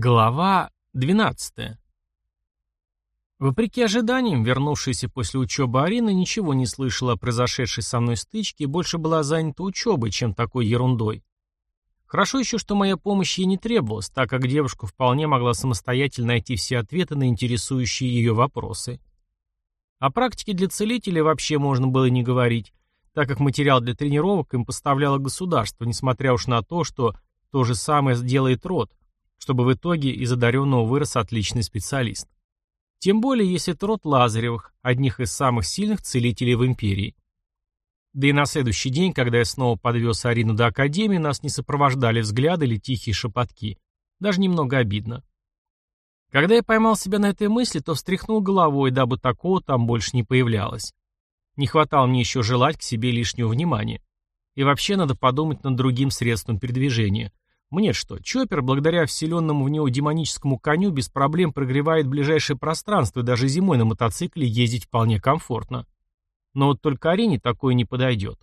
Глава 12. Вопреки ожиданиям, вернувшаяся после учебы Арина ничего не слышала о произошедшей со мной стычке и больше была занята учебой, чем такой ерундой. Хорошо еще, что моя помощь ей не требовалась, так как девушка вполне могла самостоятельно найти все ответы на интересующие ее вопросы. О практике для целителей вообще можно было не говорить, так как материал для тренировок им поставляло государство, несмотря уж на то, что то же самое сделает род, чтобы в итоге из одаренного вырос отличный специалист. Тем более, если это род Лазаревых, одних из самых сильных целителей в империи. Да и на следующий день, когда я снова подвез Арину до Академии, нас не сопровождали взгляды или тихие шепотки. Даже немного обидно. Когда я поймал себя на этой мысли, то встряхнул головой, дабы такого там больше не появлялось. Не хватало мне еще желать к себе лишнего внимания. И вообще надо подумать над другим средством передвижения. Мне что, Чоппер, благодаря вселенному в него демоническому коню, без проблем прогревает ближайшее пространство, и даже зимой на мотоцикле ездить вполне комфортно. Но вот только арене такое не подойдет.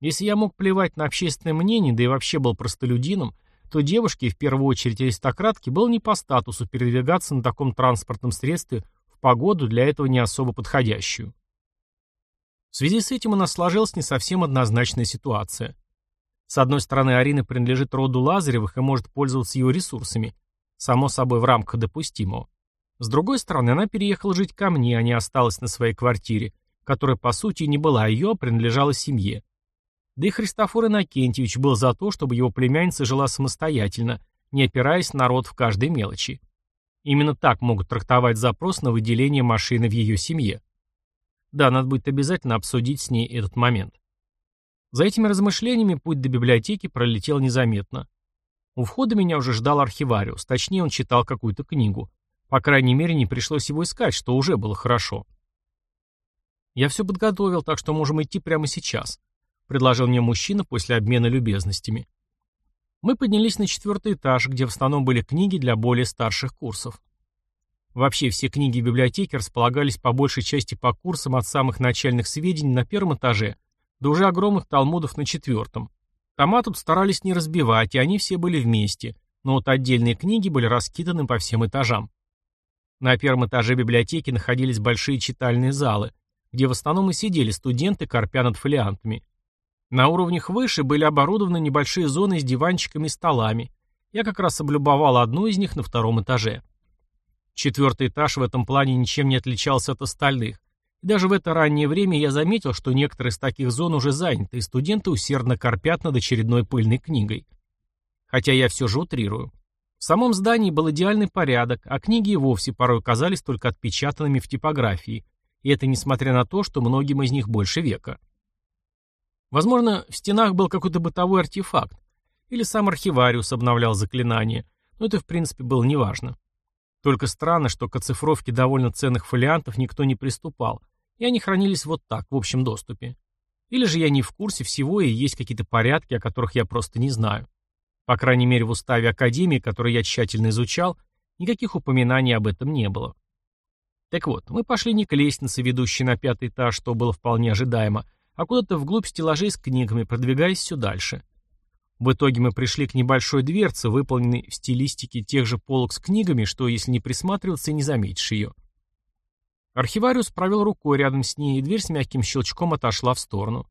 Если я мог плевать на общественное мнение, да и вообще был простолюдином, то девушке, в первую очередь аристократке, было не по статусу передвигаться на таком транспортном средстве в погоду для этого не особо подходящую. В связи с этим у нас сложилась не совсем однозначная ситуация. С одной стороны, Арина принадлежит роду Лазаревых и может пользоваться его ресурсами, само собой в рамках допустимого. С другой стороны, она переехала жить ко мне, а не осталась на своей квартире, которая, по сути, не была ее, а принадлежала семье. Да и Христофор Иннокентьевич был за то, чтобы его племянница жила самостоятельно, не опираясь на род в каждой мелочи. Именно так могут трактовать запрос на выделение машины в ее семье. Да, надо будет обязательно обсудить с ней этот момент. За этими размышлениями путь до библиотеки пролетел незаметно. У входа меня уже ждал архивариус, точнее он читал какую-то книгу. По крайней мере, не пришлось его искать, что уже было хорошо. «Я все подготовил, так что можем идти прямо сейчас», — предложил мне мужчина после обмена любезностями. Мы поднялись на четвертый этаж, где в основном были книги для более старших курсов. Вообще все книги в библиотеке располагались по большей части по курсам от самых начальных сведений на первом этаже да уже огромных талмудов на четвертом. Тома тут старались не разбивать, и они все были вместе, но вот отдельные книги были раскиданы по всем этажам. На первом этаже библиотеки находились большие читальные залы, где в основном и сидели студенты, корпя над фолиантами. На уровнях выше были оборудованы небольшие зоны с диванчиками и столами. Я как раз облюбовал одну из них на втором этаже. Четвертый этаж в этом плане ничем не отличался от остальных. Даже в это раннее время я заметил, что некоторые из таких зон уже заняты, и студенты усердно корпят над очередной пыльной книгой. Хотя я все же утрирую. В самом здании был идеальный порядок, а книги и вовсе порой казались только отпечатанными в типографии, и это несмотря на то, что многим из них больше века. Возможно, в стенах был какой-то бытовой артефакт, или сам архивариус обновлял заклинание, но это в принципе было неважно. Только странно, что к оцифровке довольно ценных фолиантов никто не приступал, и они хранились вот так, в общем доступе. Или же я не в курсе всего и есть какие-то порядки, о которых я просто не знаю. По крайней мере, в уставе Академии, который я тщательно изучал, никаких упоминаний об этом не было. Так вот, мы пошли не к лестнице, ведущей на пятый этаж, что было вполне ожидаемо, а куда-то вглубь стеллажей с книгами, продвигаясь все дальше. В итоге мы пришли к небольшой дверце, выполненной в стилистике тех же полок с книгами, что, если не присматриваться, не заметишь ее. Архивариус провел рукой рядом с ней, и дверь с мягким щелчком отошла в сторону.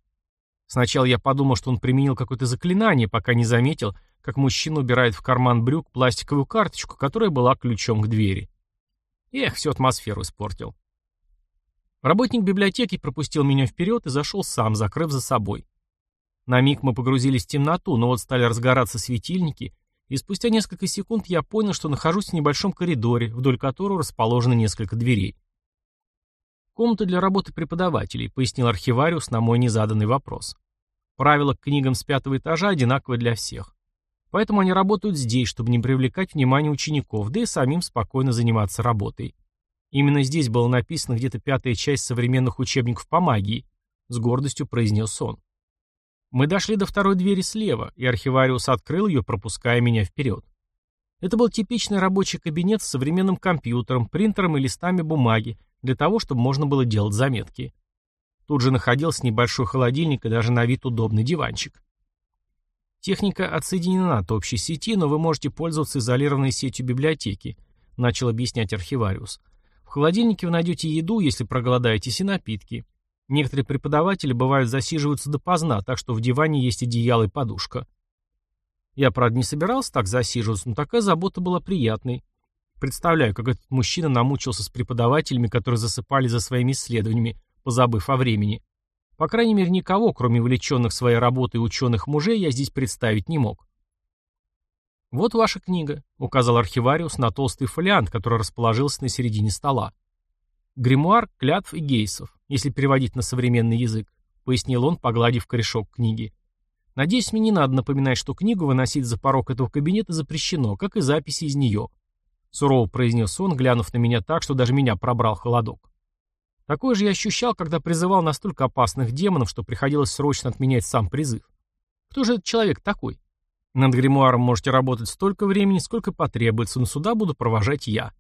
Сначала я подумал, что он применил какое-то заклинание, пока не заметил, как мужчина убирает в карман брюк пластиковую карточку, которая была ключом к двери. Эх, всю атмосферу испортил. Работник библиотеки пропустил меня вперед и зашел сам, закрыв за собой. На миг мы погрузились в темноту, но вот стали разгораться светильники, и спустя несколько секунд я понял, что нахожусь в небольшом коридоре, вдоль которого расположено несколько дверей. «Комната для работы преподавателей», — пояснил архивариус на мой незаданный вопрос. «Правила к книгам с пятого этажа одинаковы для всех. Поэтому они работают здесь, чтобы не привлекать внимание учеников, да и самим спокойно заниматься работой. Именно здесь было написано где-то пятая часть современных учебников по магии», — с гордостью произнес он. Мы дошли до второй двери слева, и архивариус открыл ее, пропуская меня вперед. Это был типичный рабочий кабинет с современным компьютером, принтером и листами бумаги, для того, чтобы можно было делать заметки. Тут же находился небольшой холодильник и даже на вид удобный диванчик. Техника отсоединена от общей сети, но вы можете пользоваться изолированной сетью библиотеки, начал объяснять архивариус. В холодильнике вы найдете еду, если проголодаетесь, и напитки. Некоторые преподаватели бывают засиживаются допоздна, так что в диване есть одеяло и подушка. Я, правда, не собирался так засиживаться, но такая забота была приятной. Представляю, как этот мужчина намучился с преподавателями, которые засыпали за своими исследованиями, позабыв о времени. По крайней мере, никого, кроме увлеченных своей работой ученых мужей, я здесь представить не мог. «Вот ваша книга», — указал архивариус на толстый фолиант, который расположился на середине стола. «Гримуар, клятв и гейсов, если переводить на современный язык», — пояснил он, погладив корешок книги. «Надеюсь, мне не надо напоминать, что книгу выносить за порог этого кабинета запрещено, как и записи из нее», — сурово произнес он, глянув на меня так, что даже меня пробрал холодок. Такое же я ощущал, когда призывал настолько опасных демонов, что приходилось срочно отменять сам призыв. Кто же этот человек такой? Над гримуаром можете работать столько времени, сколько потребуется, но сюда буду провожать я.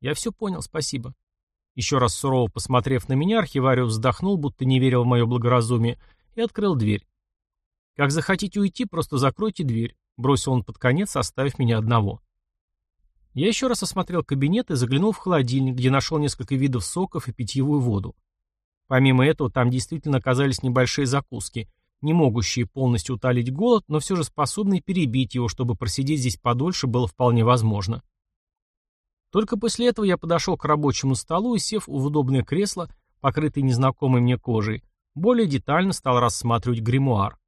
Я все понял, спасибо. Еще раз сурово посмотрев на меня, архивариус вздохнул, будто не верил в мое благоразумие, и открыл дверь. «Как захотите уйти, просто закройте дверь», — бросил он под конец, оставив меня одного. Я еще раз осмотрел кабинет и заглянул в холодильник, где нашел несколько видов соков и питьевую воду. Помимо этого, там действительно оказались небольшие закуски, не могущие полностью утолить голод, но все же способные перебить его, чтобы просидеть здесь подольше было вполне возможно. Только после этого я подошел к рабочему столу и, сев в удобное кресло, покрытое незнакомой мне кожей, более детально стал рассматривать гримуар.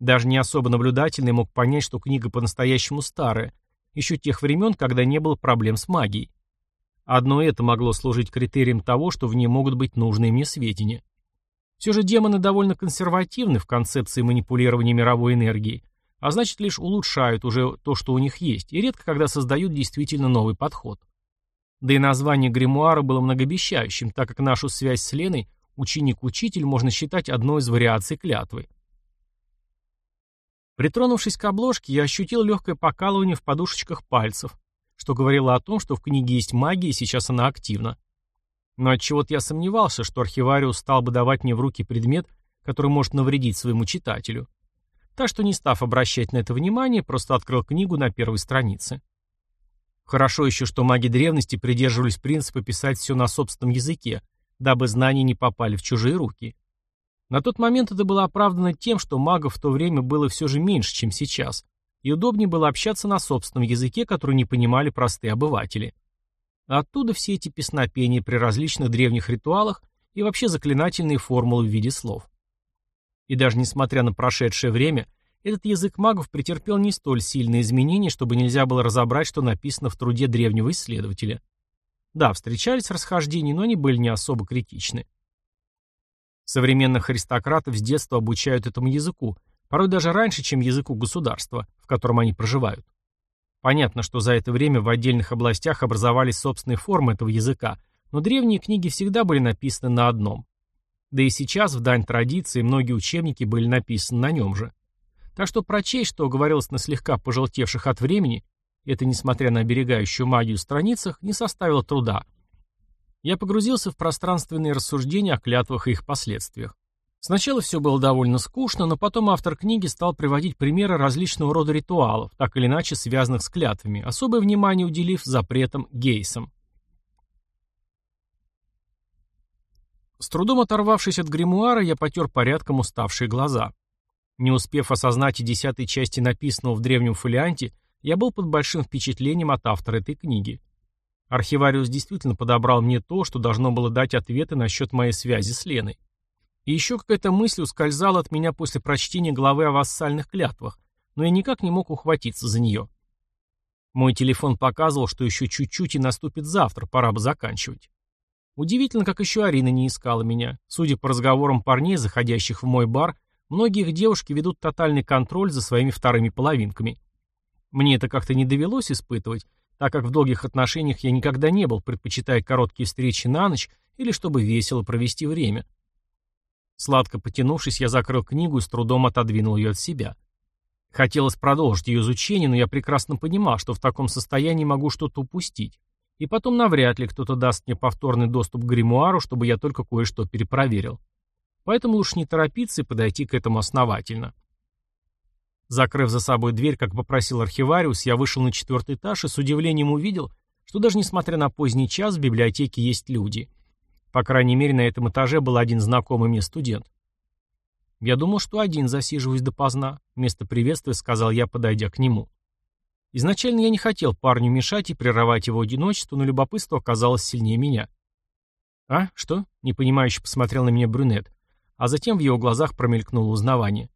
Даже не особо наблюдательный мог понять, что книга по-настоящему старая, еще тех времен, когда не было проблем с магией. Одно это могло служить критерием того, что в ней могут быть нужные мне сведения. Все же демоны довольно консервативны в концепции манипулирования мировой энергией, а значит лишь улучшают уже то, что у них есть, и редко когда создают действительно новый подход. Да и название гримуара было многообещающим, так как нашу связь с Леной ученик-учитель можно считать одной из вариаций клятвы. Притронувшись к обложке, я ощутил легкое покалывание в подушечках пальцев, что говорило о том, что в книге есть магия, и сейчас она активна. Но отчего-то я сомневался, что архивариус стал бы давать мне в руки предмет, который может навредить своему читателю. Так что, не став обращать на это внимание, просто открыл книгу на первой странице. Хорошо еще, что маги древности придерживались принципа писать все на собственном языке, дабы знания не попали в чужие руки. На тот момент это было оправдано тем, что магов в то время было все же меньше, чем сейчас, и удобнее было общаться на собственном языке, который не понимали простые обыватели. Оттуда все эти песнопения при различных древних ритуалах и вообще заклинательные формулы в виде слов. И даже несмотря на прошедшее время, этот язык магов претерпел не столь сильные изменения, чтобы нельзя было разобрать, что написано в труде древнего исследователя. Да, встречались расхождения, но они были не особо критичны. Современных аристократов с детства обучают этому языку, порой даже раньше, чем языку государства, в котором они проживают. Понятно, что за это время в отдельных областях образовались собственные формы этого языка, но древние книги всегда были написаны на одном. Да и сейчас, в дань традиции, многие учебники были написаны на нем же. Так что прочесть, что говорилось на слегка пожелтевших от времени, это несмотря на оберегающую магию страницах, не составило труда – я погрузился в пространственные рассуждения о клятвах и их последствиях. Сначала все было довольно скучно, но потом автор книги стал приводить примеры различного рода ритуалов, так или иначе связанных с клятвами, особое внимание уделив запретам гейсам. С трудом оторвавшись от гримуара, я потер порядком уставшие глаза. Не успев осознать и десятой части написанного в древнем фолианте, я был под большим впечатлением от автора этой книги. Архивариус действительно подобрал мне то, что должно было дать ответы насчет моей связи с Леной. И еще какая-то мысль ускользала от меня после прочтения главы о вассальных клятвах, но я никак не мог ухватиться за нее. Мой телефон показывал, что еще чуть-чуть и наступит завтра, пора бы заканчивать. Удивительно, как еще Арина не искала меня. Судя по разговорам парней, заходящих в мой бар, многие их девушки ведут тотальный контроль за своими вторыми половинками. Мне это как-то не довелось испытывать, так как в долгих отношениях я никогда не был, предпочитая короткие встречи на ночь или чтобы весело провести время. Сладко потянувшись, я закрыл книгу и с трудом отодвинул ее от себя. Хотелось продолжить ее изучение, но я прекрасно понимал, что в таком состоянии могу что-то упустить. И потом навряд ли кто-то даст мне повторный доступ к гримуару, чтобы я только кое-что перепроверил. Поэтому лучше не торопиться и подойти к этому основательно. Закрыв за собой дверь, как попросил архивариус, я вышел на четвертый этаж и с удивлением увидел, что даже несмотря на поздний час в библиотеке есть люди. По крайней мере, на этом этаже был один знакомый мне студент. «Я думал, что один засиживаюсь допоздна», — вместо приветствия сказал я, подойдя к нему. Изначально я не хотел парню мешать и прерывать его одиночество, но любопытство оказалось сильнее меня. «А? Что?» — непонимающе посмотрел на меня брюнет, а затем в его глазах промелькнуло узнавание.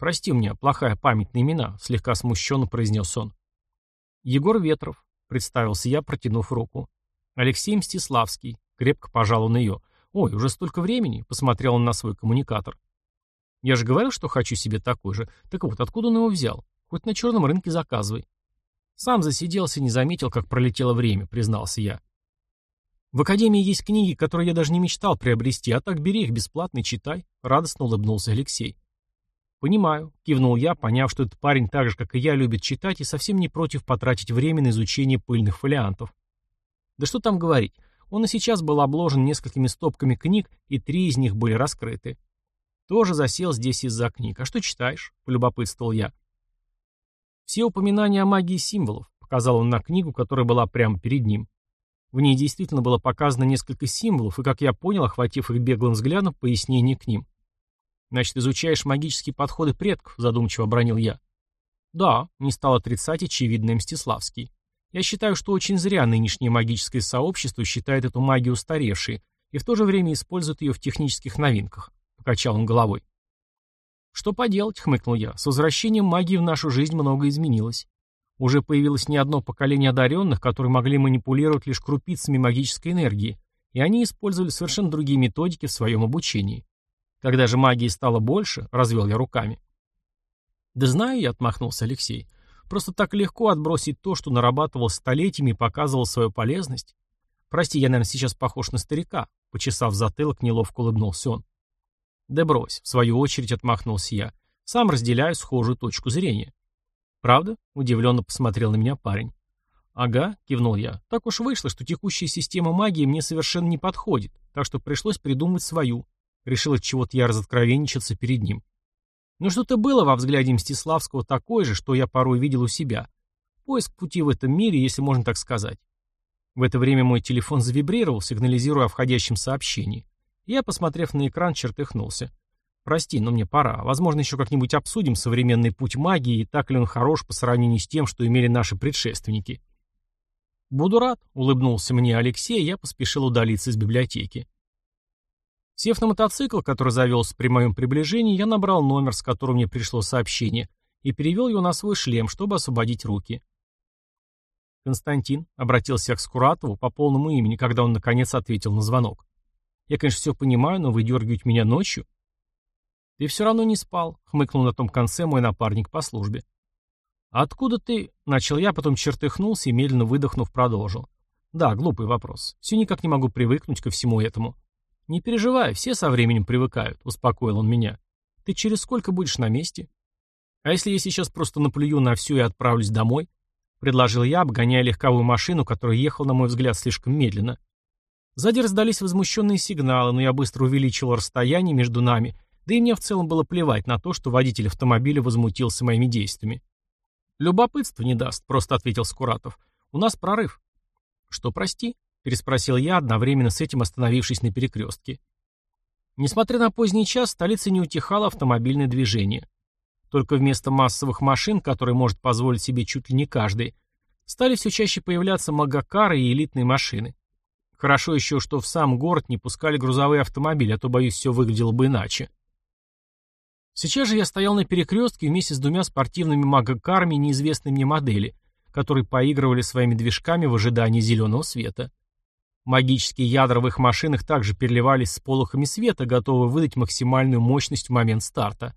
«Прости у меня, плохая память на имена», — слегка смущенно произнес он. «Егор Ветров», — представился я, протянув руку. «Алексей Мстиславский», — крепко пожал он ее. «Ой, уже столько времени», — посмотрел он на свой коммуникатор. «Я же говорил, что хочу себе такой же. Так вот, откуда он его взял? Хоть на черном рынке заказывай». «Сам засиделся, не заметил, как пролетело время», — признался я. «В Академии есть книги, которые я даже не мечтал приобрести, а так бери их бесплатно и читай», — радостно улыбнулся Алексей. «Понимаю», — кивнул я, поняв, что этот парень так же, как и я, любит читать и совсем не против потратить время на изучение пыльных фолиантов. Да что там говорить, он и сейчас был обложен несколькими стопками книг, и три из них были раскрыты. Тоже засел здесь из-за книг. А что читаешь? — полюбопытствовал я. Все упоминания о магии символов, — показал он на книгу, которая была прямо перед ним. В ней действительно было показано несколько символов, и, как я понял, охватив их беглым взглядом, пояснение к ним. «Значит, изучаешь магические подходы предков», — задумчиво обронил я. «Да», — не стал отрицать очевидный Мстиславский. «Я считаю, что очень зря нынешнее магическое сообщество считает эту магию устаревшей и в то же время использует ее в технических новинках», — покачал он головой. «Что поделать», — хмыкнул я, — «с возвращением магии в нашу жизнь много изменилось. Уже появилось не одно поколение одаренных, которые могли манипулировать лишь крупицами магической энергии, и они использовали совершенно другие методики в своем обучении. Когда же магии стало больше, развел я руками. Да знаю я, отмахнулся Алексей. Просто так легко отбросить то, что нарабатывал столетиями и показывал свою полезность. Прости, я, наверное, сейчас похож на старика. Почесав затылок, неловко улыбнулся он. Да брось, в свою очередь отмахнулся я. Сам разделяю схожую точку зрения. Правда? Удивленно посмотрел на меня парень. «Ага», — кивнул я. «Так уж вышло, что текущая система магии мне совершенно не подходит, так что пришлось придумать свою. Решил от чего-то я разоткровенничаться перед ним. Но что-то было во взгляде Мстиславского такое же, что я порой видел у себя. Поиск пути в этом мире, если можно так сказать. В это время мой телефон завибрировал, сигнализируя о входящем сообщении. Я, посмотрев на экран, чертыхнулся. «Прости, но мне пора. Возможно, еще как-нибудь обсудим современный путь магии и так ли он хорош по сравнению с тем, что имели наши предшественники». «Буду рад», — улыбнулся мне Алексей, и я поспешил удалиться из библиотеки. Сев на мотоцикл, который завелся при моем приближении, я набрал номер, с которым мне пришло сообщение, и перевел его на свой шлем, чтобы освободить руки. Константин обратился к Скуратову по полному имени, когда он наконец ответил на звонок. «Я, конечно, все понимаю, но выдергивать меня ночью?» «Ты все равно не спал», — хмыкнул на том конце мой напарник по службе. «Откуда ты?» — начал я, потом чертыхнулся и, медленно выдохнув, продолжил. «Да, глупый вопрос. Все никак не могу привыкнуть ко всему этому. «Не переживай, все со временем привыкают», — успокоил он меня. «Ты через сколько будешь на месте?» «А если я сейчас просто наплюю на все и отправлюсь домой?» — предложил я, обгоняя легковую машину, которая ехала, на мой взгляд, слишком медленно. Сзади раздались возмущенные сигналы, но я быстро увеличил расстояние между нами, да и мне в целом было плевать на то, что водитель автомобиля возмутился моими действиями. «Любопытство не даст», — просто ответил Скуратов. «У нас прорыв». «Что, прости?» — переспросил я, одновременно с этим остановившись на перекрестке. Несмотря на поздний час, в столице не утихало автомобильное движение. Только вместо массовых машин, которые может позволить себе чуть ли не каждый, стали все чаще появляться магакары и элитные машины. Хорошо еще, что в сам город не пускали грузовые автомобили, а то, боюсь, все выглядело бы иначе. Сейчас же я стоял на перекрестке вместе с двумя спортивными магакарами неизвестной мне модели, которые поигрывали своими движками в ожидании зеленого света. Магические ядра в их машинах также переливались с полохами света, готовые выдать максимальную мощность в момент старта.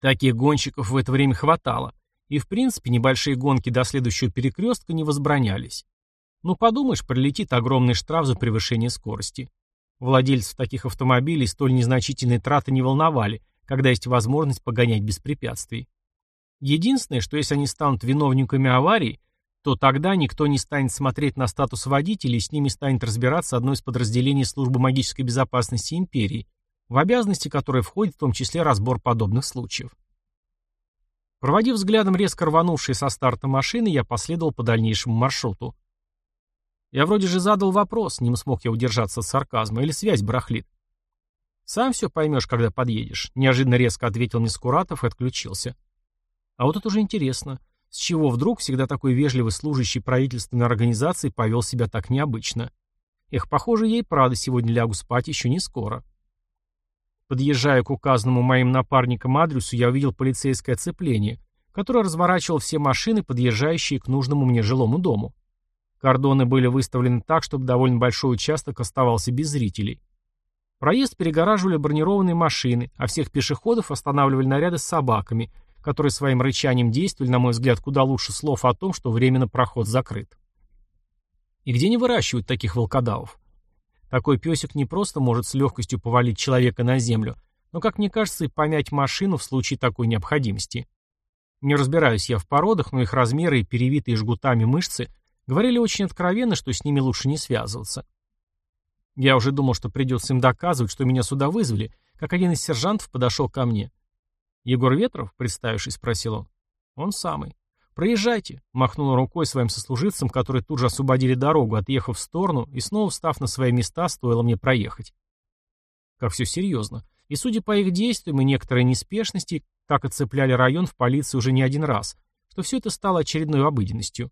Таких гонщиков в это время хватало, и в принципе небольшие гонки до следующего перекрестка не возбранялись. Ну подумаешь, прилетит огромный штраф за превышение скорости. Владельцев таких автомобилей столь незначительные траты не волновали, когда есть возможность погонять без препятствий. Единственное, что если они станут виновниками аварии, то тогда никто не станет смотреть на статус водителя и с ними станет разбираться одно из подразделений службы магической безопасности империи, в обязанности которой входит в том числе разбор подобных случаев. Проводив взглядом резко рванувшие со старта машины, я последовал по дальнейшему маршруту. Я вроде же задал вопрос, не смог я удержаться от сарказма, или связь барахлит. «Сам все поймешь, когда подъедешь», — неожиданно резко ответил мне Скуратов и отключился. А вот это уже интересно. С чего вдруг всегда такой вежливый служащий правительственной организации повел себя так необычно? Эх, похоже, ей правда сегодня лягу спать еще не скоро. Подъезжая к указанному моим напарникам адресу, я увидел полицейское оцепление, которое разворачивало все машины, подъезжающие к нужному мне жилому дому. Кордоны были выставлены так, чтобы довольно большой участок оставался без зрителей. Проезд перегораживали бронированные машины, а всех пешеходов останавливали наряды с собаками, которые своим рычанием действовали, на мой взгляд, куда лучше слов о том, что временно проход закрыт. И где не выращивают таких волкодавов? Такой песик не просто может с легкостью повалить человека на землю, но, как мне кажется, и помять машину в случае такой необходимости. Не разбираюсь я в породах, но их размеры и перевитые жгутами мышцы говорили очень откровенно, что с ними лучше не связываться. Я уже думал, что придется им доказывать, что меня сюда вызвали, как один из сержантов подошел ко мне. «Егор Ветров?» — представившись, спросил он. «Он самый». «Проезжайте», — махнул рукой своим сослуживцам, которые тут же освободили дорогу, отъехав в сторону, и снова встав на свои места, стоило мне проехать. Как все серьезно. И судя по их действиям и некоторой неспешности, как оцепляли район в полиции уже не один раз, что все это стало очередной обыденностью.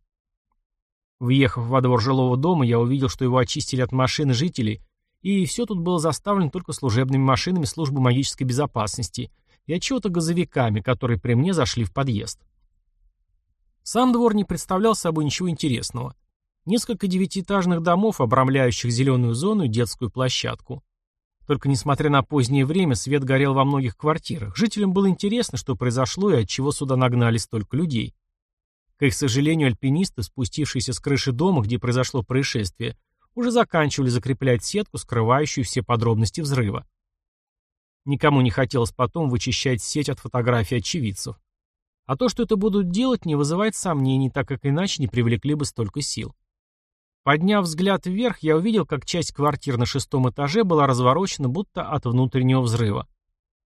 Въехав во двор жилого дома, я увидел, что его очистили от машин жителей, и все тут было заставлено только служебными машинами службы магической безопасности и отчего-то газовиками, которые при мне зашли в подъезд. Сам двор не представлял собой ничего интересного. Несколько девятиэтажных домов, обрамляющих зеленую зону и детскую площадку. Только несмотря на позднее время, свет горел во многих квартирах. Жителям было интересно, что произошло и от чего сюда нагнали столько людей. К их сожалению, альпинисты, спустившиеся с крыши дома, где произошло происшествие, уже заканчивали закреплять сетку, скрывающую все подробности взрыва. Никому не хотелось потом вычищать сеть от фотографий очевидцев. А то, что это будут делать, не вызывает сомнений, так как иначе не привлекли бы столько сил. Подняв взгляд вверх, я увидел, как часть квартир на шестом этаже была разворочена, будто от внутреннего взрыва.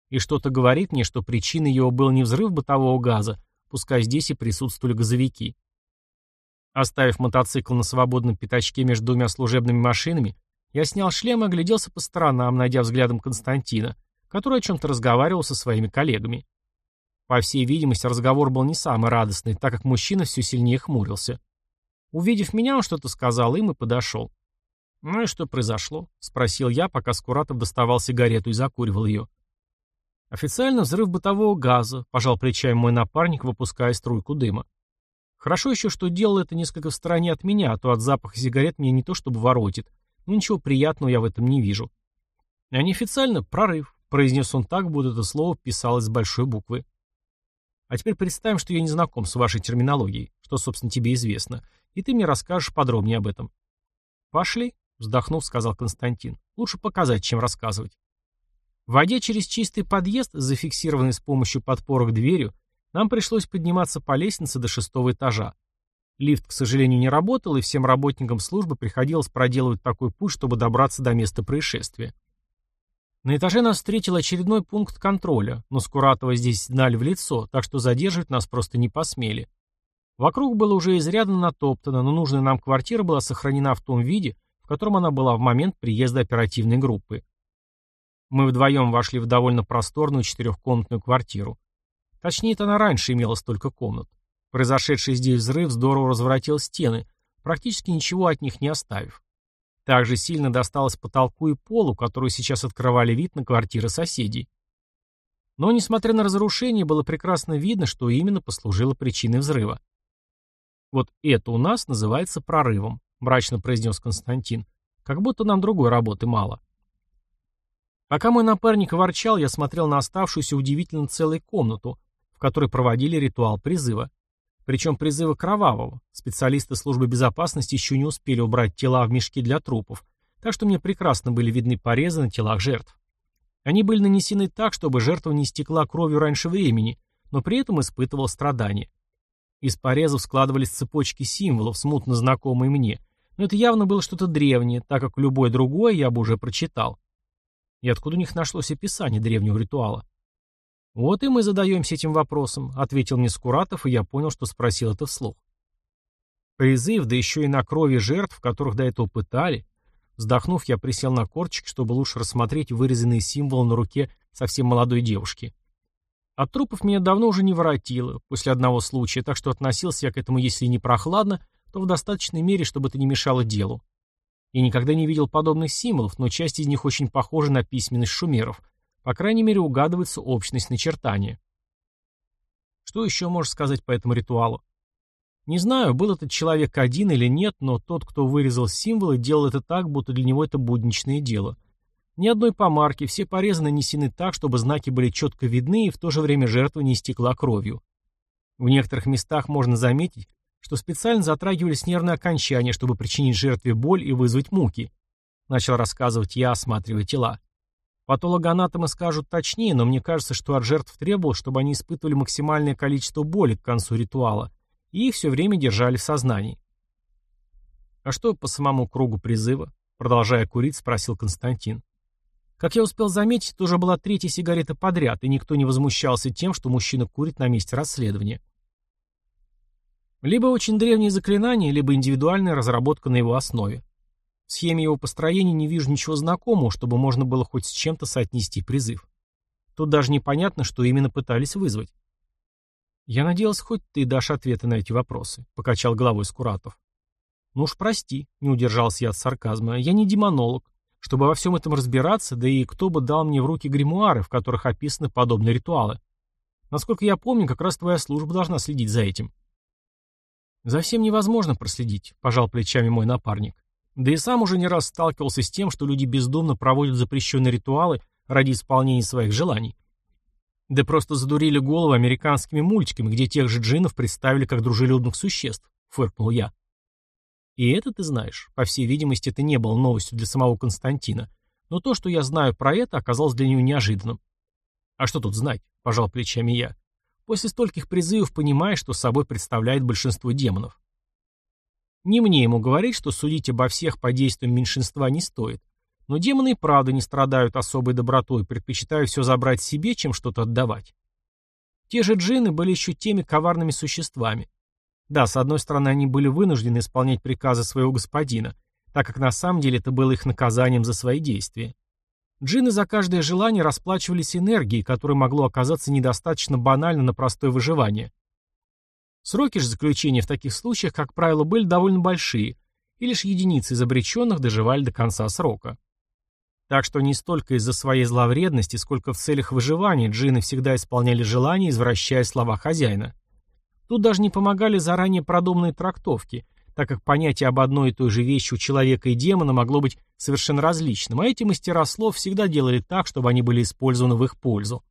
И что-то говорит мне, что причиной его был не взрыв бытового газа, пускай здесь и присутствовали газовики. Оставив мотоцикл на свободном пятачке между двумя служебными машинами, я снял шлем и огляделся по сторонам, найдя взглядом Константина, который о чем-то разговаривал со своими коллегами. По всей видимости, разговор был не самый радостный, так как мужчина все сильнее хмурился. Увидев меня, он что-то сказал им и подошел. «Ну и что произошло?» — спросил я, пока Скуратов доставал сигарету и закуривал ее. «Официально взрыв бытового газа», — пожал плечами мой напарник, выпуская струйку дыма. «Хорошо еще, что делал это несколько в стороне от меня, а то от запаха сигарет меня не то чтобы воротит, но ничего приятного я в этом не вижу». «А неофициально прорыв», — произнес он так, будто это слово писалось с большой буквы. А теперь представим, что я не знаком с вашей терминологией, что, собственно, тебе известно, и ты мне расскажешь подробнее об этом. Пошли, вздохнув, сказал Константин. Лучше показать, чем рассказывать. Войдя через чистый подъезд, зафиксированный с помощью подпорок дверью, нам пришлось подниматься по лестнице до шестого этажа. Лифт, к сожалению, не работал, и всем работникам службы приходилось проделывать такой путь, чтобы добраться до места происшествия. На этаже нас встретил очередной пункт контроля, но Скуратова здесь знали в лицо, так что задерживать нас просто не посмели. Вокруг было уже изрядно натоптано, но нужная нам квартира была сохранена в том виде, в котором она была в момент приезда оперативной группы. Мы вдвоем вошли в довольно просторную четырехкомнатную квартиру. Точнее, это она раньше имела столько комнат. Произошедший здесь взрыв здорово разворотил стены, практически ничего от них не оставив. Также сильно досталось потолку и полу, которые сейчас открывали вид на квартиры соседей. Но, несмотря на разрушение, было прекрасно видно, что именно послужило причиной взрыва. «Вот это у нас называется прорывом», — мрачно произнес Константин. «Как будто нам другой работы мало». Пока мой напарник ворчал, я смотрел на оставшуюся удивительно целую комнату, в которой проводили ритуал призыва. Причем призыва кровавого. Специалисты службы безопасности еще не успели убрать тела в мешки для трупов, так что мне прекрасно были видны порезы на телах жертв. Они были нанесены так, чтобы жертва не истекла кровью раньше времени, но при этом испытывал страдания. Из порезов складывались цепочки символов, смутно знакомые мне, но это явно было что-то древнее, так как любое другое я бы уже прочитал. И откуда у них нашлось описание древнего ритуала? «Вот и мы задаемся этим вопросом», — ответил мне Скуратов, и я понял, что спросил это вслух. Призыв, да еще и на крови жертв, которых до этого пытали. Вздохнув, я присел на корчик, чтобы лучше рассмотреть вырезанные символы на руке совсем молодой девушки. От трупов меня давно уже не воротило, после одного случая, так что относился я к этому, если не прохладно, то в достаточной мере, чтобы это не мешало делу. Я никогда не видел подобных символов, но часть из них очень похожа на письменность шумеров. По крайней мере, угадывается общность начертания. Что еще можешь сказать по этому ритуалу? Не знаю, был этот человек один или нет, но тот, кто вырезал символы, делал это так, будто для него это будничное дело. Ни одной помарки, все порезы нанесены так, чтобы знаки были четко видны и в то же время жертва не истекла кровью. В некоторых местах можно заметить, что специально затрагивались нервные окончания, чтобы причинить жертве боль и вызвать муки. Начал рассказывать я, осматривая тела. Патологоанатомы скажут точнее, но мне кажется, что от жертв требовалось, чтобы они испытывали максимальное количество боли к концу ритуала, и их все время держали в сознании. «А что по самому кругу призыва?» Продолжая курить, спросил Константин. Как я успел заметить, это уже была третья сигарета подряд, и никто не возмущался тем, что мужчина курит на месте расследования. Либо очень древние заклинания, либо индивидуальная разработка на его основе. В схеме его построения не вижу ничего знакомого, чтобы можно было хоть с чем-то соотнести призыв. Тут даже непонятно, что именно пытались вызвать. «Я надеялся, хоть ты дашь ответы на эти вопросы», — покачал головой Скуратов. «Ну уж прости», — не удержался я от сарказма, — «я не демонолог. Чтобы во всем этом разбираться, да и кто бы дал мне в руки гримуары, в которых описаны подобные ритуалы. Насколько я помню, как раз твоя служба должна следить за этим». «За всем невозможно проследить», — пожал плечами мой напарник. Да и сам уже не раз сталкивался с тем, что люди бездумно проводят запрещенные ритуалы ради исполнения своих желаний. Да просто задурили голову американскими мультиками, где тех же джиннов представили как дружелюбных существ, фыркнул я. И это ты знаешь. По всей видимости, это не было новостью для самого Константина. Но то, что я знаю про это, оказалось для него неожиданным. А что тут знать? Пожал плечами я. После стольких призывов понимаешь, что собой представляет большинство демонов. Не мне ему говорить, что судить обо всех по действиям меньшинства не стоит. Но демоны и правда не страдают особой добротой, предпочитая все забрать себе, чем что-то отдавать. Те же джинны были еще теми коварными существами. Да, с одной стороны, они были вынуждены исполнять приказы своего господина, так как на самом деле это было их наказанием за свои действия. Джинны за каждое желание расплачивались энергией, которая могло оказаться недостаточно банально на простое выживание. Сроки же заключения в таких случаях, как правило, были довольно большие, и лишь единицы из обреченных доживали до конца срока. Так что не столько из-за своей зловредности, сколько в целях выживания джинны всегда исполняли желания, извращая слова хозяина. Тут даже не помогали заранее продуманные трактовки, так как понятие об одной и той же вещи у человека и демона могло быть совершенно различным, а эти мастера слов всегда делали так, чтобы они были использованы в их пользу.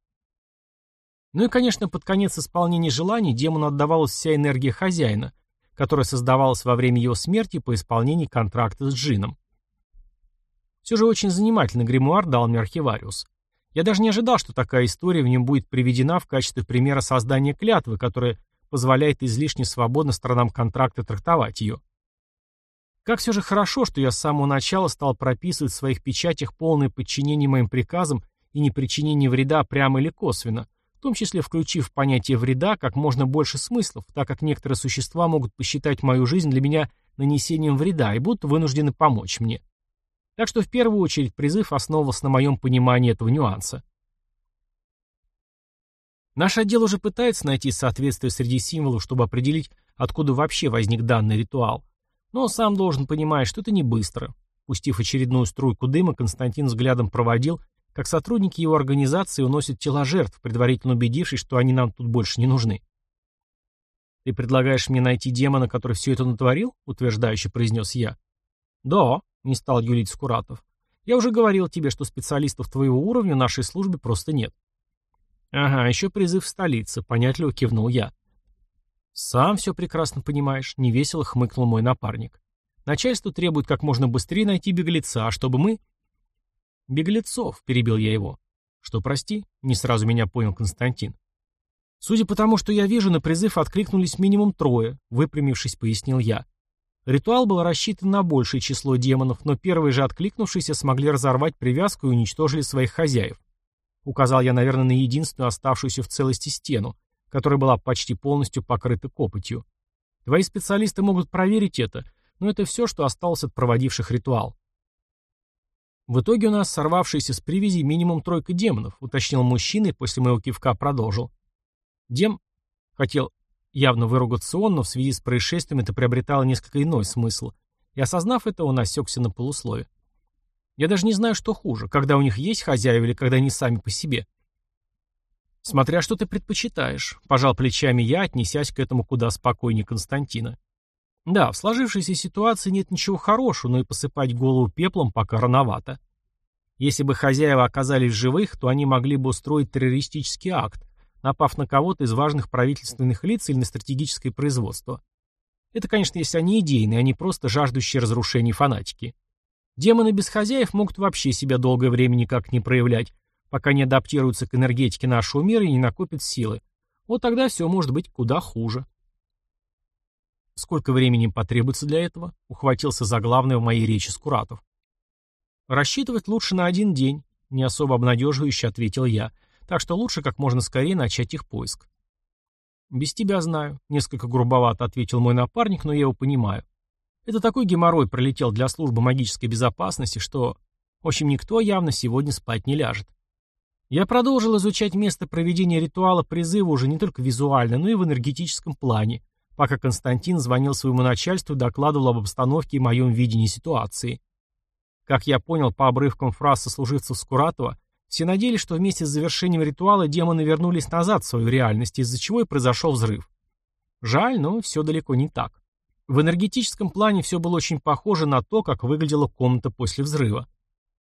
Ну и, конечно, под конец исполнения желаний демону отдавалась вся энергия хозяина, которая создавалась во время его смерти по исполнении контракта с джином. Все же очень занимательный гримуар дал мне архивариус. Я даже не ожидал, что такая история в нем будет приведена в качестве примера создания клятвы, которая позволяет излишне свободно сторонам контракта трактовать ее. Как все же хорошо, что я с самого начала стал прописывать в своих печатях полное подчинение моим приказам и непричинение вреда прямо или косвенно, в том числе включив в понятие вреда как можно больше смыслов, так как некоторые существа могут посчитать мою жизнь для меня нанесением вреда и будут вынуждены помочь мне. Так что в первую очередь призыв основывался на моем понимании этого нюанса. Наш отдел уже пытается найти соответствие среди символов, чтобы определить, откуда вообще возник данный ритуал. Но сам должен понимать, что это не быстро. Пустив очередную струйку дыма, Константин взглядом проводил, как сотрудники его организации уносят тела жертв, предварительно убедившись, что они нам тут больше не нужны. «Ты предлагаешь мне найти демона, который все это натворил?» — утверждающе произнес я. «Да», — не стал юлить Скуратов. «Я уже говорил тебе, что специалистов твоего уровня в нашей службе просто нет». «Ага, еще призыв в столице», — понятливо кивнул я. «Сам все прекрасно понимаешь», — невесело хмыкнул мой напарник. «Начальство требует как можно быстрее найти беглеца, чтобы мы...» «Беглецов», — перебил я его. «Что, прости?» — не сразу меня понял Константин. «Судя по тому, что я вижу, на призыв откликнулись минимум трое», — выпрямившись, пояснил я. Ритуал был рассчитан на большее число демонов, но первые же откликнувшиеся смогли разорвать привязку и уничтожили своих хозяев. Указал я, наверное, на единственную оставшуюся в целости стену, которая была почти полностью покрыта копотью. Твои специалисты могут проверить это, но это все, что осталось от проводивших ритуал. В итоге у нас сорвавшиеся с привязи минимум тройка демонов, уточнил мужчина и после моего кивка продолжил. Дем хотел явно выругаться он, но в связи с происшествием это приобретало несколько иной смысл, и осознав это, он осекся на полуслове. Я даже не знаю, что хуже, когда у них есть хозяева или когда они сами по себе. Смотря что ты предпочитаешь, пожал плечами я, отнесясь к этому куда спокойнее Константина. Да, в сложившейся ситуации нет ничего хорошего, но и посыпать голову пеплом пока рановато. Если бы хозяева оказались живых, то они могли бы устроить террористический акт, напав на кого-то из важных правительственных лиц или на стратегическое производство. Это, конечно, если они идейные, а не просто жаждущие разрушений фанатики. Демоны без хозяев могут вообще себя долгое время никак не проявлять, пока не адаптируются к энергетике нашего мира и не накопят силы. Вот тогда все может быть куда хуже. Сколько времени потребуется для этого? Ухватился за главное в моей речи Скуратов. Рассчитывать лучше на один день, не особо обнадеживающе ответил я, так что лучше как можно скорее начать их поиск. «Без тебя знаю», — несколько грубовато ответил мой напарник, но я его понимаю. Это такой геморрой пролетел для службы магической безопасности, что, в общем, никто явно сегодня спать не ляжет. Я продолжил изучать место проведения ритуала призыва уже не только визуально, но и в энергетическом плане, пока Константин звонил своему начальству и докладывал об обстановке и моем видении ситуации. Как я понял по обрывкам фраз сослуживцев Скуратова, все надеялись, что вместе с завершением ритуала демоны вернулись назад в свою реальность, из-за чего и произошел взрыв. Жаль, но все далеко не так. В энергетическом плане все было очень похоже на то, как выглядела комната после взрыва.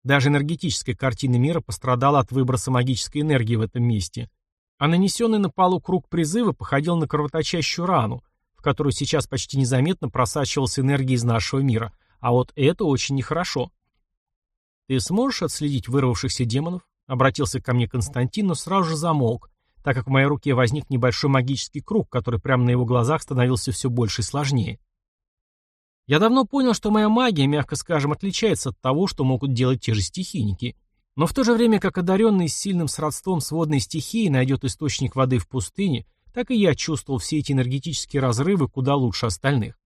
Даже энергетическая картина мира пострадала от выброса магической энергии в этом месте, а нанесенный на полу круг призыва походил на кровоточащую рану, в которую сейчас почти незаметно просачивалась энергия из нашего мира, а вот это очень нехорошо. «Ты сможешь отследить вырвавшихся демонов?» — обратился ко мне Константин, но сразу же замолк, так как в моей руке возник небольшой магический круг, который прямо на его глазах становился все больше и сложнее. Я давно понял, что моя магия, мягко скажем, отличается от того, что могут делать те же стихийники. Но в то же время, как одаренный с сильным сродством с водной стихией найдет источник воды в пустыне, так и я чувствовал все эти энергетические разрывы куда лучше остальных.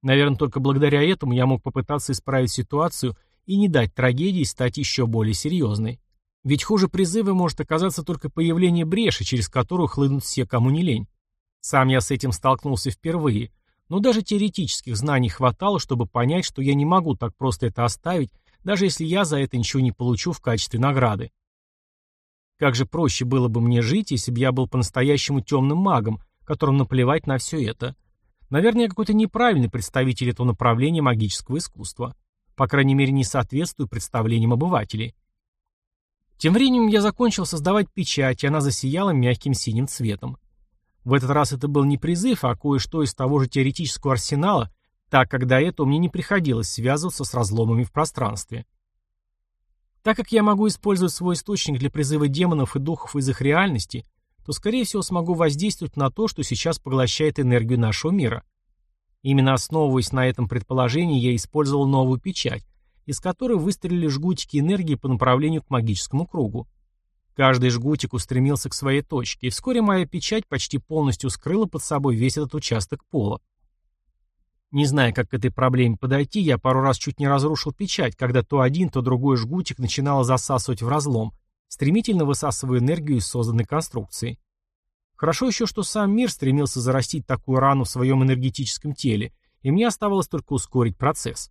Наверное, только благодаря этому я мог попытаться исправить ситуацию и не дать трагедии стать еще более серьезной. Ведь хуже призыва может оказаться только появление бреши, через которую хлынут все, кому не лень. Сам я с этим столкнулся впервые, но даже теоретических знаний хватало, чтобы понять, что я не могу так просто это оставить, даже если я за это ничего не получу в качестве награды. Как же проще было бы мне жить, если бы я был по-настоящему темным магом, которому наплевать на все это. Наверное, я какой-то неправильный представитель этого направления магического искусства. По крайней мере, не соответствую представлениям обывателей. Тем временем я закончил создавать печать, и она засияла мягким синим цветом. В этот раз это был не призыв, а кое-что из того же теоретического арсенала, так как до этого мне не приходилось связываться с разломами в пространстве. Так как я могу использовать свой источник для призыва демонов и духов из их реальности, то, скорее всего, смогу воздействовать на то, что сейчас поглощает энергию нашего мира. Именно основываясь на этом предположении, я использовал новую печать, из которой выстрелили жгутики энергии по направлению к магическому кругу. Каждый жгутик устремился к своей точке, и вскоре моя печать почти полностью скрыла под собой весь этот участок пола. Не зная, как к этой проблеме подойти, я пару раз чуть не разрушил печать, когда то один, то другой жгутик начинало засасывать в разлом, стремительно высасывая энергию из созданной конструкции. Хорошо еще, что сам мир стремился зарастить такую рану в своем энергетическом теле, и мне оставалось только ускорить процесс.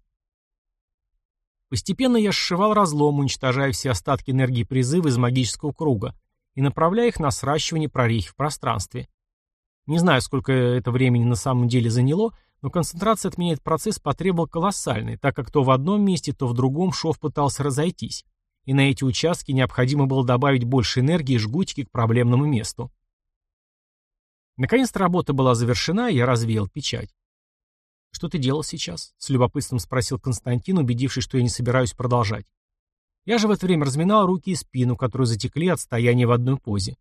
Постепенно я сшивал разлом, уничтожая все остатки энергии призыва из магического круга и направляя их на сращивание прорехи в пространстве. Не знаю, сколько это времени на самом деле заняло, но концентрация от меня этот процесс потребовал колоссальной, так как то в одном месте, то в другом шов пытался разойтись, и на эти участки необходимо было добавить больше энергии и жгутики к проблемному месту. Наконец-то работа была завершена, и я развеял печать. «Что ты делал сейчас?» — с любопытством спросил Константин, убедившись, что я не собираюсь продолжать. Я же в это время разминал руки и спину, которые затекли от стояния в одной позе.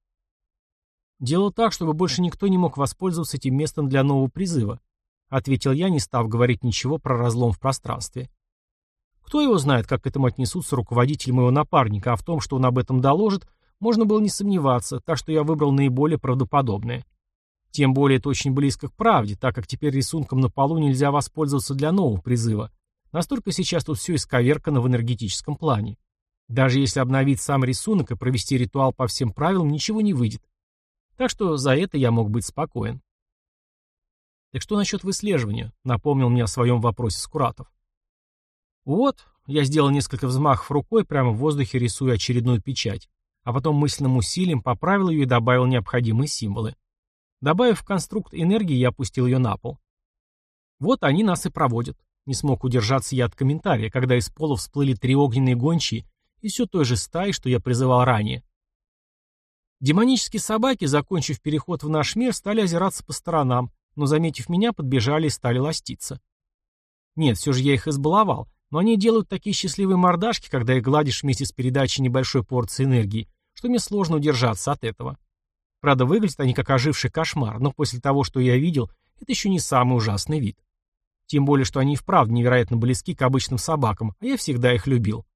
Делал так, чтобы больше никто не мог воспользоваться этим местом для нового призыва, ответил я, не став говорить ничего про разлом в пространстве. Кто его знает, как к этому отнесутся руководители моего напарника, а в том, что он об этом доложит, можно было не сомневаться, так что я выбрал наиболее правдоподобное. Тем более это очень близко к правде, так как теперь рисунком на полу нельзя воспользоваться для нового призыва. Настолько сейчас тут все исковеркано в энергетическом плане. Даже если обновить сам рисунок и провести ритуал по всем правилам, ничего не выйдет. Так что за это я мог быть спокоен. «Так что насчет выслеживания?» — напомнил мне о своем вопросе Скуратов. «Вот», — я сделал несколько взмахов рукой, прямо в воздухе рисуя очередную печать, а потом мысленным усилием поправил ее и добавил необходимые символы. Добавив конструкт энергии, я опустил ее на пол. Вот они нас и проводят. Не смог удержаться я от комментария, когда из пола всплыли три огненные гончие и все той же стаи, что я призывал ранее. Демонические собаки, закончив переход в наш мир, стали озираться по сторонам, но, заметив меня, подбежали и стали ластиться. Нет, все же я их избаловал, но они делают такие счастливые мордашки, когда их гладишь вместе с передачей небольшой порции энергии, что мне сложно удержаться от этого. Правда, выглядят они как оживший кошмар, но после того, что я видел, это еще не самый ужасный вид. Тем более, что они и вправду невероятно близки к обычным собакам, а я всегда их любил.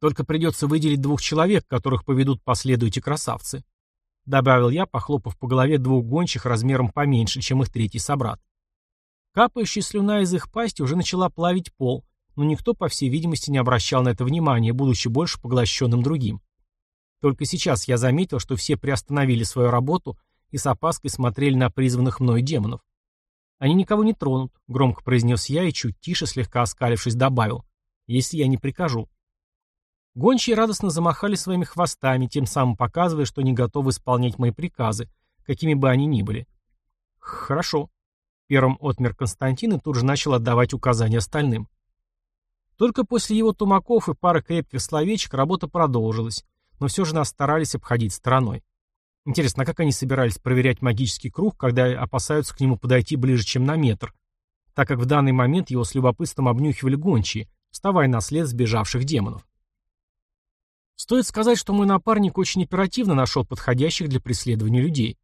Только придется выделить двух человек, которых поведут последуйте красавцы. Добавил я, похлопав по голове двух гончих размером поменьше, чем их третий собрат. Капающая слюна из их пасти уже начала плавить пол, но никто, по всей видимости, не обращал на это внимания, будучи больше поглощенным другим. Только сейчас я заметил, что все приостановили свою работу и с опаской смотрели на призванных мной демонов. «Они никого не тронут», — громко произнес я и чуть тише, слегка оскалившись, добавил, «если я не прикажу». Гончие радостно замахали своими хвостами, тем самым показывая, что не готовы исполнять мои приказы, какими бы они ни были. «Хорошо». Первым отмер Константин и тут же начал отдавать указания остальным. Только после его тумаков и пары крепких словечек работа продолжилась, но все же нас старались обходить стороной. Интересно, а как они собирались проверять магический круг, когда опасаются к нему подойти ближе, чем на метр, так как в данный момент его с любопытством обнюхивали гончие, вставая на след сбежавших демонов. Стоит сказать, что мой напарник очень оперативно нашел подходящих для преследования людей.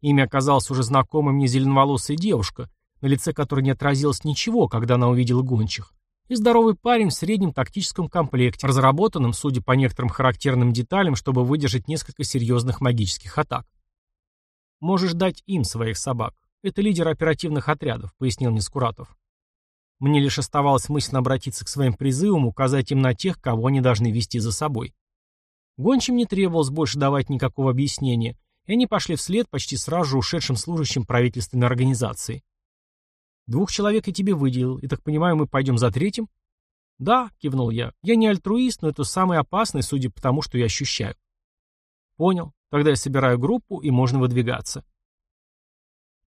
Имя оказалось уже знакомым мне зеленоволосая девушка, на лице которой не отразилось ничего, когда она увидела гончих и здоровый парень в среднем тактическом комплекте, разработанном, судя по некоторым характерным деталям, чтобы выдержать несколько серьезных магических атак. «Можешь дать им своих собак. Это лидер оперативных отрядов», — пояснил мне Скуратов. Мне лишь оставалось мысленно обратиться к своим призывам, указать им на тех, кого они должны вести за собой. Гончим не требовалось больше давать никакого объяснения, и они пошли вслед почти сразу же ушедшим служащим правительственной организации. Двух человек я тебе выделил, и так понимаю, мы пойдем за третьим? Да, кивнул я. Я не альтруист, но это самый опасный, судя по тому, что я ощущаю. Понял. Тогда я собираю группу, и можно выдвигаться.